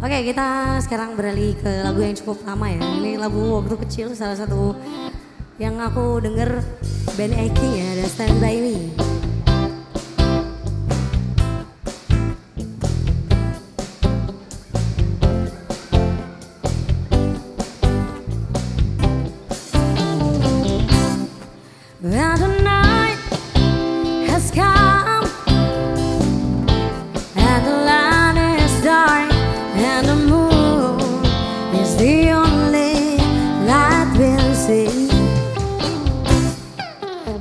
Oke kita sekarang beralih ke lagu yang cukup lama ya. Ini lagu waktu kecil salah satu yang aku denger band King ya ada Stand By Me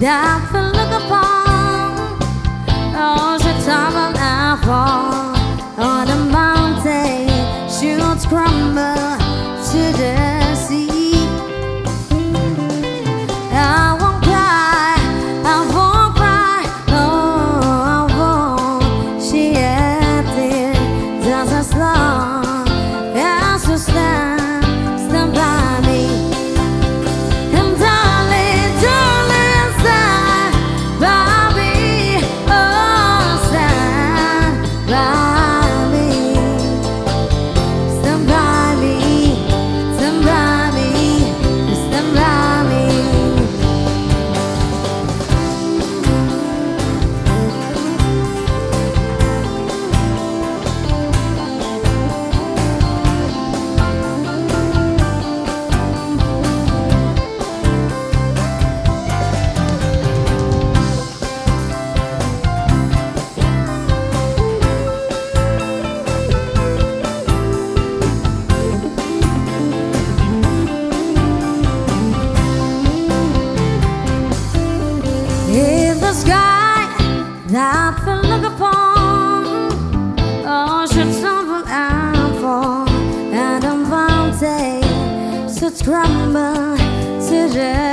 that to look upon. Oh, should tumble and fall on a mountain, should crumble to the lama sejak